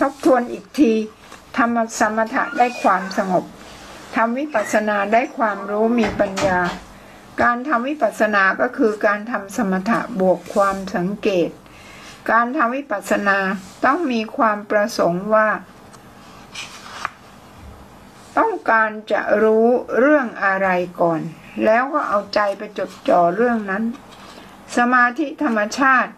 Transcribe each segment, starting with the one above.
ทบทวนอีกทีทำสมถะได้ความสงบทำวิปัสสนาได้ความรู้มีปัญญา การทำวิปัสสนาก็คือการทำสมถะบวกความสังเกต การทำวิปัสสนาต้องมีความประสงค์ว่า ต้องการจะรู้เรื่องอะไรก่อน แล้วก็เอาใจไปจดจ่อเรื่องนั้น สมาธิธรรมชาติ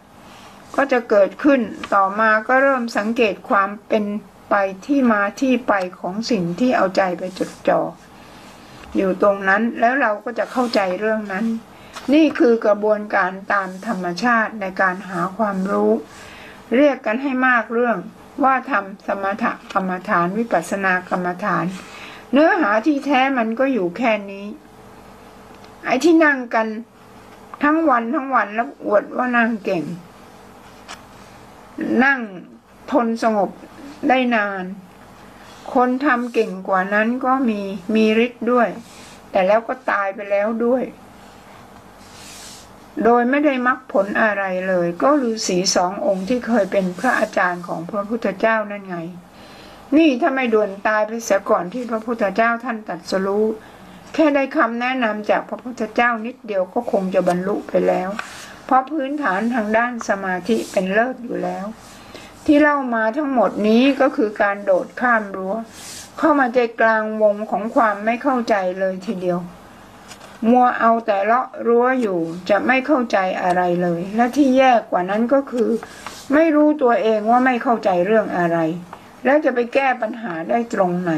ก็จะเกิดขึ้นต่อมาก็เริ่มสังเกตความเป็นไปที่มาที่ไปของสิ่งที่เอาใจไปจดจ่ออยู่ตรงนั้นแล้วเราก็จะเข้าใจเรื่องนั้น นี่คือกระบวนการตามธรรมชาติในการหาความรู้ เรียกกันให้มากเรื่องว่าทำสมถกรรมฐานวิปัสสนากรรมฐาน เนื้อหาที่แท้มันก็อยู่แค่นี้ ไอ้ที่นั่งกันทั้งวันทั้งวันแล้วอวดว่านั่งเก่ง นั่งทนสงบได้นาน คนทำเก่งกว่านั้นก็มีมีฤทธิ์ด้วย แต่แล้วก็ตายไปแล้วด้วย โดยไม่ได้มรรคผลอะไรเลย ก็ฤาษีสององค์ที่เคยเป็นพระอาจารย์ของพระพุทธเจ้านั่นไง นี่ถ้าไม่ด่วนตายไปเสียก่อนที่พระพุทธเจ้าท่านตัดสรู้แค่ได้คำแนะนำจากพระพุทธเจ้านิดเดียวก็คงจะบรรลุไปแล้ว เพราะพื้นฐานทางด้านสมาธิเป็นเลิศอยู่แล้ว ที่เล่ามาทั้งหมดนี้ก็คือการโดดข้ามรั้ว เข้ามาใจกลางวงของความไม่เข้าใจเลยทีเดียว มัวเอาแต่เลาะรั้วอยู่จะไม่เข้าใจอะไรเลย และที่แย่กว่านั้นก็คือ ไม่รู้ตัวเองว่าไม่เข้าใจเรื่องอะไร แล้วจะไปแก้ปัญหาได้ตรงไหน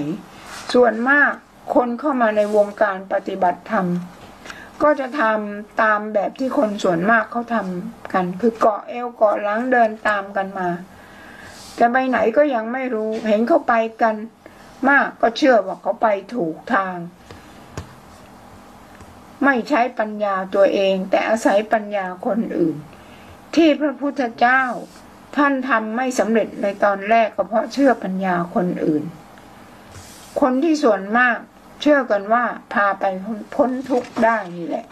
ส่วนมากคนเข้ามาในวงการปฏิบัติธรรม ก็จะทำตามแบบที่คนส่วนมากเขาทำกัน คือเกาะเอวเกาะหลังเดินตามกันมา จะไปไหนก็ยังไม่รู้ เห็นเขาไปกัน มากก็เชื่อว่าเขาไปถูกทาง ไม่ใช้ปัญญาตัวเอง แต่อาศัยปัญญาคนอื่น ที่พระพุทธเจ้า ท่านทำไม่สำเร็จในตอนแรกก็เพราะเชื่อปัญญาคนอื่น คนที่ส่วนมาก ชื่อกันว่าพาไปพ้นทุกข์ได้นี่แหละ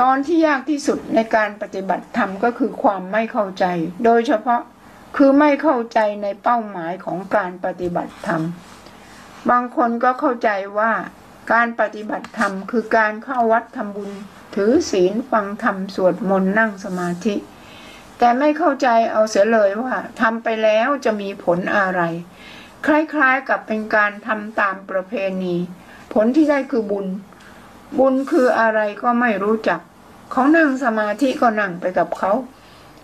ตอนที่ยากที่สุดในการปฏิบัติธรรมก็คือความไม่เข้าใจ โดยเฉพาะคือไม่เข้าใจในเป้าหมายของการปฏิบัติธรรม บางคนก็เข้าใจว่าการปฏิบัติธรรมคือการเข้าวัดทำบุญ ถือศีลฟังธรรมสวดมนต์นั่งสมาธิ แต่ไม่เข้าใจเอาเสียเลยว่าทำไปแล้วจะมีผลอะไร คล้ายๆกับเป็นการทำตามประเพณี ผลที่ได้คือบุญ บุญคืออะไรก็ไม่รู้จัก เขานั่งสมาธิก็นั่งไปกับเขา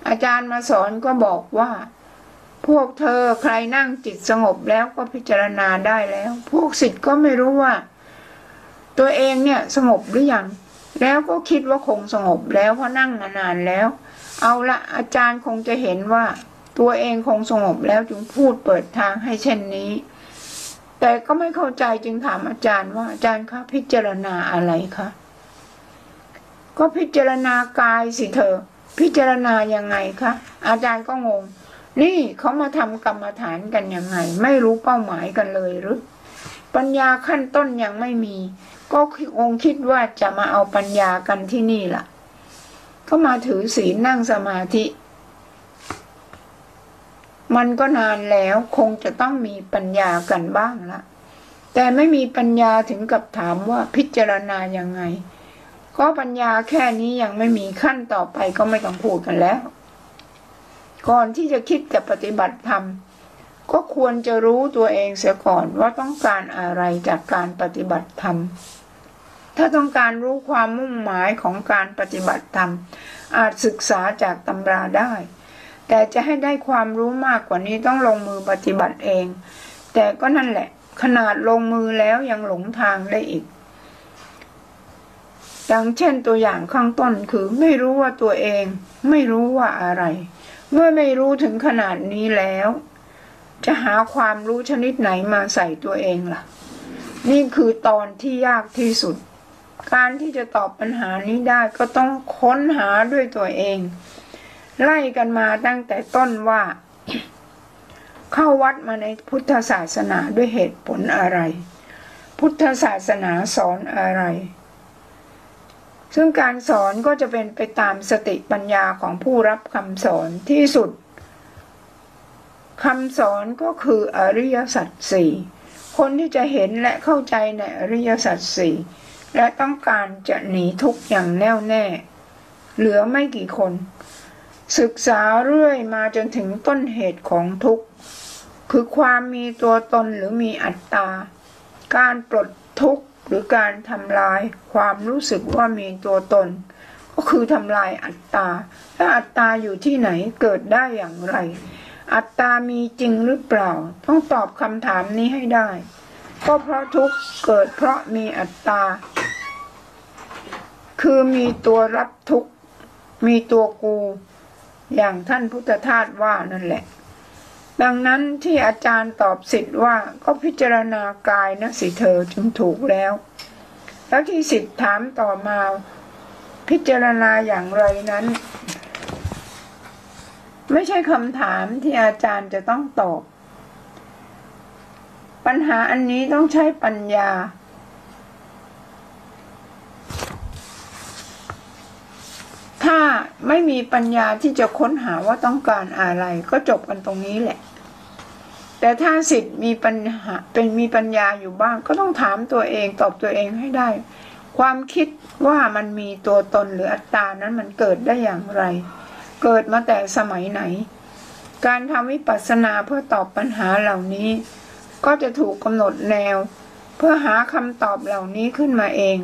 อาจารย์มาสอนก็บอกว่า พวกเธอใครนั่งจิตสงบแล้วก็พิจารณาได้แล้ว พวกสิทธ์ก็ไม่รู้ว่า ตัวเองเนี่ยสงบหรือยังแล้วก็คิดว่าคงสงบแล้วเพราะนั่งมานานแล้ว เอาละอาจารย์คงจะเห็นว่า ตัวเองคงสงบแล้วจึงพูดเปิดทางให้เช่นนี้ แต่ก็ไม่เข้าใจจึงถามอาจารย์ว่าอาจารย์คะพิจารณาอะไรคะก็พิจารณากายสิเธอ พิจารณายังไงคะอาจารย์ก็งง นี่เขามาทำกรรมฐานกันยังไง ไม่รู้เป้าหมายกันเลยหรือปัญญาขั้นต้นยังไม่มี ก็องคิดว่าจะมาเอาปัญญากันที่นี่ล่ะ ก็มาถือศีลนั่งสมาธิ มันก็นานแล้วคงจะต้องมีปัญญากันบ้างละแต่ไม่มีปัญญาถึงกับถามว่าพิจารณายังไง ก็ปัญญาแค่นี้ยังไม่มีขั้นต่อไปก็ไม่ต้องพูดกันแล้ว ก่อนที่จะคิดจะปฏิบัติธรรมก็ควรจะรู้ตัวเองเสียก่อนว่าต้องการอะไรจากการปฏิบัติธรรม ถ้าต้องการรู้ความมุ่งหมายของการปฏิบัติธรรม อาจศึกษาจากตำราได้ แต่จะให้ได้ความรู้มากกว่านี้ต้องลงมือปฏิบัติเอง แต่ก็นั่นแหละ ขนาดลงมือแล้วยังหลงทางได้อีกดังเช่นตัวอย่างข้างต้นคือไม่รู้ว่าตัวเอง ไม่รู้ว่าอะไร เมื่อไม่รู้ถึงขนาดนี้แล้ว จะหาความรู้ชนิดไหนมาใส่ตัวเองล่ะ นี่คือตอนที่ยากที่สุด การที่จะตอบปัญหานี้ได้ก็ต้องค้นหาด้วยตัวเอง ไล่กันมาตั้งแต่ต้นว่า เข้าวัดมาในพุทธศาสนาด้วยเหตุผลอะไร พุทธศาสนาสอนอะไร ซึ่งการสอนก็จะเป็นไปตามสติปัญญาของผู้รับคำสอนที่สุดคำสอนก็คืออริยสัจสี่คนที่จะเห็นและเข้าใจในอริยสัจสี่ และต้องการจะหนีทุกข์อย่างแน่วแน่ เหลือไม่กี่คน ศึกษาเรื่อยมาจนถึงต้นเหตุของทุกข์คือความมีตัวตนหรือมีอัตตา การปลดทุกข์หรือการทำลายความรู้สึกว่ามีตัวตน ก็คือทำลายอัตตาและอัตตาอยู่ที่ไหนเกิดได้อย่างไร อัตตามีจริงหรือเปล่า ต้องตอบคำถามนี้ให้ได้ ก็เพราะทุกข์เกิดเพราะมีอัตตา คือมีตัวรับทุกข์ มีตัวกู อย่างท่านพุทธทาสว่านั่นแหละ ดังนั้นที่อาจารย์ตอบสิทธิ์ว่าก็พิจารณากายนะสิเธอจึงถูกแล้ว แล้วที่สิทธิ์ถามต่อมา พิจารณาอย่างไรนั้น ไม่ใช่คำถามที่อาจารย์จะต้องตอบ ปัญหาอันนี้ต้องใช้ปัญญา ถ้าไม่มีปัญญาที่จะค้นหาว่าต้องการอะไรก็จบกันตรงนี้แหละ แต่ถ้าสิทธิ์มีปัญหาเป็นมีปัญญาอยู่บ้างก็ต้องถามตัวเองตอบตัวเองให้ได้ ความคิดว่ามันมีตัวตนหรืออัตตานั้นมันเกิดได้อย่างไร เกิดมาแต่สมัยไหน การทำวิปัสสนาเพื่อตอบปัญหาเหล่านี้ ก็จะถูกกำหนดแนว เพื่อหาคำตอบเหล่านี้ขึ้นมาเอง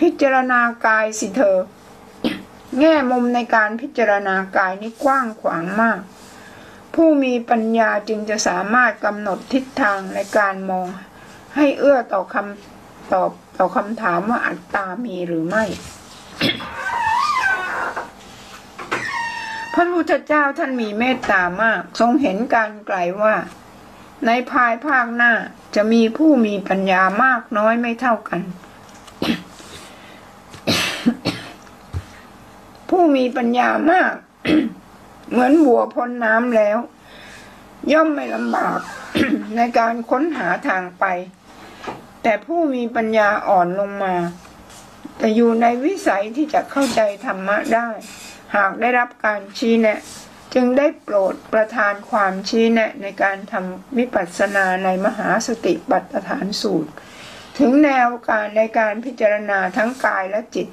พิจารณากายสิเธอ แง่มุมในการพิจารณากายนี้กว้างขวางมาก ผู้มีปัญญาจึงจะสามารถกำหนดทิศทางในการมอง ให้เอื้อต่อคำตอบต่อคำถามว่าอัตตามีหรือไม่ พระพุทธเจ้าท่านมีเมตตามาก ทรงเห็นการไกลว่า ในภายภาคหน้าจะมีผู้มีปัญญามากน้อยไม่เท่ากัน ผู้มีปัญญามาก เหมือนบัวพ้นน้ำแล้ว ย่อมไม่ลำบากในการค้นหาทางไป แต่ผู้มีปัญญาอ่อนลงมา แต่อยู่ในวิสัยที่จะเข้าใจธรรมะได้ หากได้รับการชี้แนะ จึงได้โปรดประทานความชี้แนะ ในการทำวิปัสสนาในมหาสติปัฏฐานสูตร ถึงแนวการในการพิจารณาทั้งกายและจิต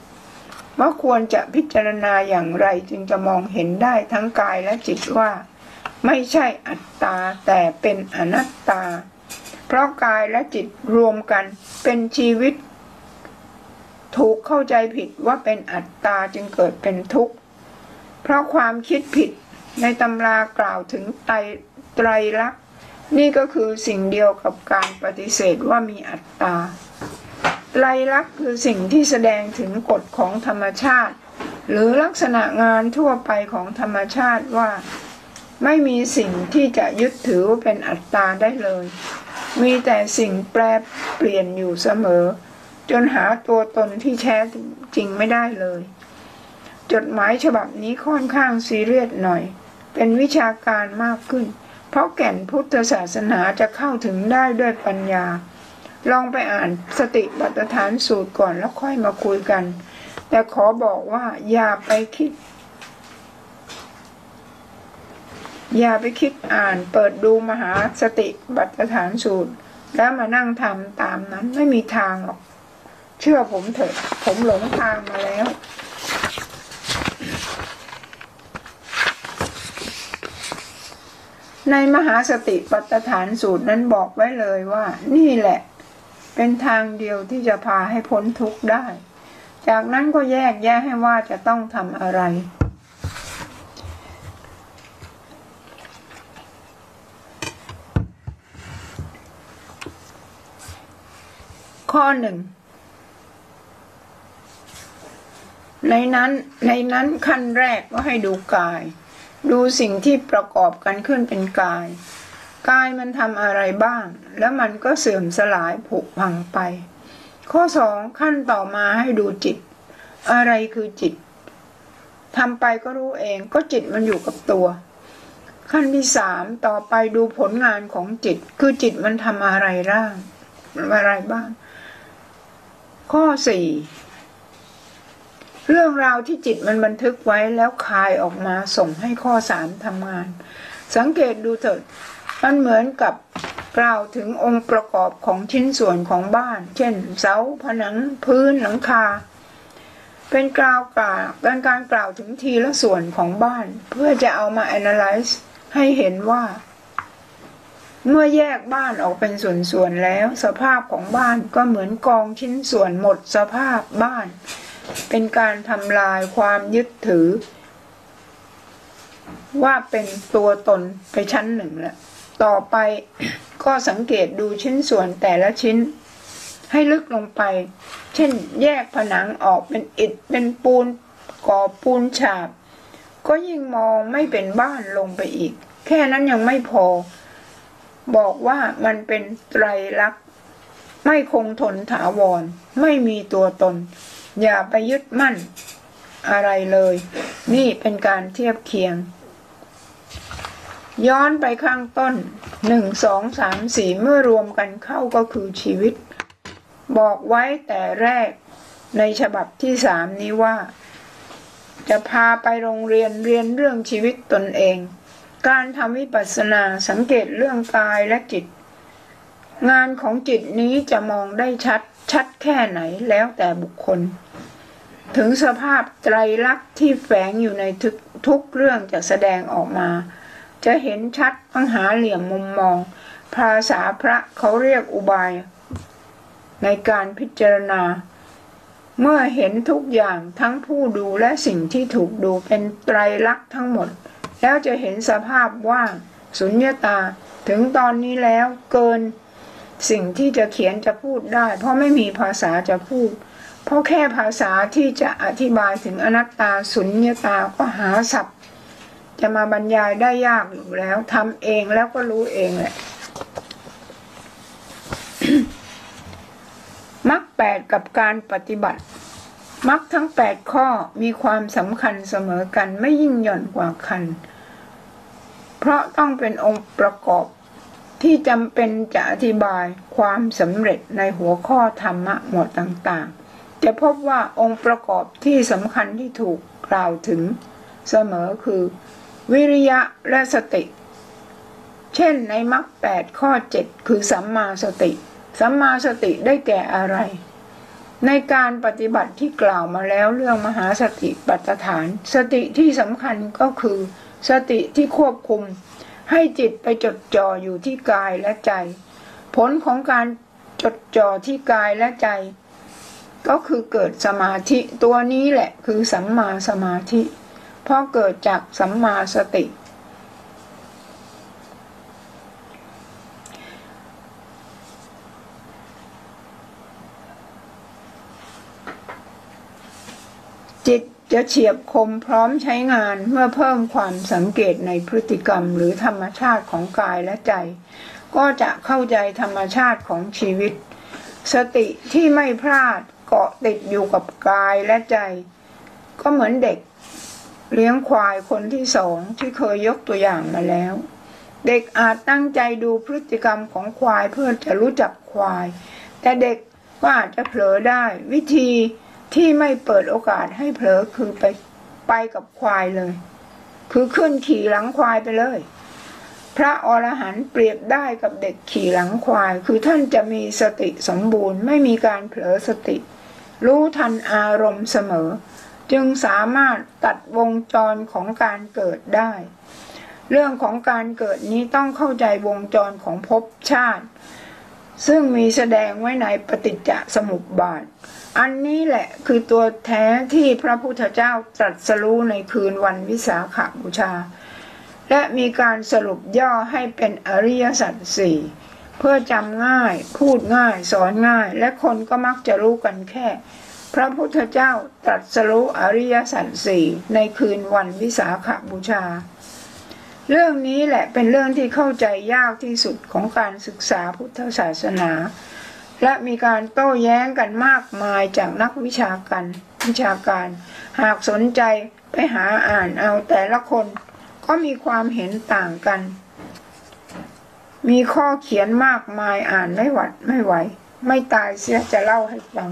ว่าควรจะพิจารณาอย่างไรจึงจะมองเห็นได้ทั้งกายและจิตว่า ไม่ใช่อัตตาแต่เป็นอนัตตา เพราะกายและจิตรวมกันเป็นชีวิต ถูกเข้าใจผิดว่าเป็นอัตตาจึงเกิดเป็นทุกข์ เพราะความคิดผิดในตำรากล่าวถึงไตรไตรลักษณ์นี่ก็คือสิ่งเดียวกับการปฏิเสธว่ามีอัตตา ไตรลักษณ์คือสิ่งที่แสดงถึงกฎของธรรมชาติ หรือลักษณะงานทั่วไปของธรรมชาติว่า ไม่มีสิ่งที่จะยึดถือเป็นอัตตาได้เลย มีแต่สิ่งแปรเปลี่ยนอยู่เสมอ จนหาตัวตนที่แท้จริงไม่ได้เลย จดหมายฉบับนี้ค่อนข้างซีเรียสหน่อย เป็นวิชาการมากขึ้น เพราะแก่นพุทธศาสนาจะเข้าถึงได้ด้วยปัญญา ลองไปอ่านสติปัฏฐานสูตรก่อนแล้วค่อยมาคุยกัน แต่ขอบอกว่าอย่าไปคิด อย่าไปคิดอ่านเปิดดูมหาสติปัฏฐานสูตร แล้วมานั่งทำตามนั้นไม่มีทางหรอก เชื่อผมเถอะผมหลงทางมาแล้วในมหาสติปัฏฐานสูตรนั้นบอกไว้เลยว่า นี่แหละ เป็นทางเดียวที่จะพาให้พ้นทุกข์ได้ จากนั้นก็แยกแยะให้ว่าจะต้องทำอะไร ข้อหนึ่งในนั้นในนั้นขั้นแรกก็ให้ดูกาย ดูสิ่งที่ประกอบกันขึ้นเป็นกาย กายมันทำอะไรบ้าง แล้วมันก็เสื่อมสลายผุพังไป ข้อสองขั้นต่อมาให้ดูจิต อะไรคือจิตทำไปก็รู้เองก็จิตมันอยู่กับตัว ขั้นที่สามต่อไปดูผลงานของจิต คือจิตมันทำอะไรร่างอะไรบ้าง ข้อสี่เรื่องราวที่จิตมันบันทึกไว้แล้วคายออกมาส่งให้ข้อสามทำงาน สังเกตดูเถิด มันเหมือนกับกล่าวถึงองค์ประกอบของชิ้นส่วนของบ้าน เช่น เสาผนังพื้นหลังคา เป็นกล่าวกล่าวเป็นการกล่าวถึงทีละส่วนของบ้าน เพื่อจะเอามา analyze ให้เห็นว่า เมื่อแยกบ้านออกเป็นส่วนๆแล้ว สภาพของบ้านก็เหมือนกองชิ้นส่วนหมดสภาพบ้าน เป็นการทำลายความยึดถือ ว่าเป็นตัวตนไปชั้นหนึ่งแล้ว ต่อไปก็สังเกตดูชิ้นส่วนแต่ละชิ้น ให้ลึกลงไป เช่นแยกผนังออกเป็นอิฐเป็นปูนก่อปูนฉาบ ก็ยิ่งมองไม่เป็นบ้านลงไปอีก แค่นั้นยังไม่พอ บอกว่ามันเป็นไตรลักษณ์ไม่คงทนถาวร ไม่มีตัวตน อย่าไปยึดมั่นอะไรเลย นี่เป็นการเทียบเคียง ย้อนไปข้างต้นหนึ่งสองสามสี่เมื่อรวมกันเข้าก็คือชีวิต บอกไว้แต่แรกในฉบับที่สามนี้ว่า จะพาไปโรงเรียนเรียนเรื่องชีวิตตนเอง การทำวิปัสสนาสังเกตเรื่องกายและจิต งานของจิตนี้จะมองได้ชัดชัดแค่ไหนแล้วแต่บุคคล ถึงสภาพไตรลักษณ์ที่แฝงอยู่ในทุกทุกเรื่องจะแสดงออกมา จะเห็นชัดปัญหาเหลี่ยมมุมมอง ภาษาพระเขาเรียกอุบาย ในการพิจารณา เมื่อเห็นทุกอย่างทั้งผู้ดูและสิ่งที่ถูกดูเป็นไตรลักษณ์ทั้งหมด แล้วจะเห็นสภาพว่างสุญญตาถึงตอนนี้แล้วเกินสิ่งที่จะเขียนจะพูดได้ เพราะไม่มีภาษาจะพูด เพราะแค่ภาษาที่จะอธิบายถึงอนัตตาสุญญาตาก็หาศัพท์ จะมาบรรยายได้ยากอยู่แล้วทำเองแล้วก็รู้เองแหละมรรคแปดกับการปฏิบัติมรรคทั้งแปดข้อมีความสำคัญเสมอกันไม่ยิ่งหย่อนกว่ากัน เพราะต้องเป็นองค์ประกอบที่จำเป็นจะอธิบายความสำเร็จในหัวข้อธรรมะหมวดต่างๆ จะพบว่าองค์ประกอบที่สำคัญที่ถูกกล่าวถึงเสมอคือ วิริยะและสติ เช่นในมรรคแปดข้อเจ็ดคือสัมมาสติ สัมมาสติได้แก่อะไร ในการปฏิบัติที่กล่าวมาแล้วเรื่องมหาสติปัฏฐาน สติที่สำคัญก็คือ สติที่ควบคุม ให้จิตไปจดจ่ออยู่ที่กายและใจ ผลของการจดจ่อที่กายและใจ ก็คือเกิดสมาธิตัวนี้แหละคือสัมมาสมาธิ เพราะเกิดจากสัมมาสติ จิตจะเฉียบคมพร้อมใช้งานเมื่อเพิ่มความสังเกตในพฤติกรรมหรือธรรมชาติของกายและใจ ก็จะเข้าใจธรรมชาติของชีวิต สติที่ไม่พลาดเกาะติดอยู่กับกายและใจ ก็เหมือนเด็ก เลี้ยงควายคนที่สองที่เคยยกตัวอย่างมาแล้ว เด็กอาจตั้งใจดูพฤติกรรมของควายเพื่อจะรู้จักควาย แต่เด็กก็อาจจะเผลอได้ วิธีที่ไม่เปิดโอกาสให้เผลอคือไปไปกับควายเลย คือขึ้นขี่หลังควายไปเลย พระอรหันต์เปรียบได้กับเด็กขี่หลังควาย คือท่านจะมีสติสมบูรณ์ ไม่มีการเผลอสติ รู้ทันอารมณ์เสมอ จึงสามารถตัดวงจรของการเกิดได้ เรื่องของการเกิดนี้ต้องเข้าใจวงจรของภพชาติ ซึ่งมีแสดงไว้ในปฏิจจสมุปบาท อันนี้แหละคือตัวแท้ที่พระพุทธเจ้าตรัสรู้ในคืนวันวิสาขบูชา และมีการสรุปย่อให้เป็นอริยสัจสี่เพื่อจำง่าย พูดง่าย สอนง่าย และคนก็มักจะรู้กันแค่ พระพุทธเจ้าตรัสรู้อริยสัจสี่ในคืนวันวิสาขบูชา เรื่องนี้แหละเป็นเรื่องที่เข้าใจยากที่สุดของการศึกษาพุทธศาสนา และมีการโต้แย้งกันมากมายจากนักวิชาการวิชาการ หากสนใจไปหาอ่านเอาแต่ละคนก็มีความเห็นต่างกัน มีข้อเขียนมากมายอ่านไม่หวัดไม่ไหว ไม่ตายเสียจะเล่าให้ฟัง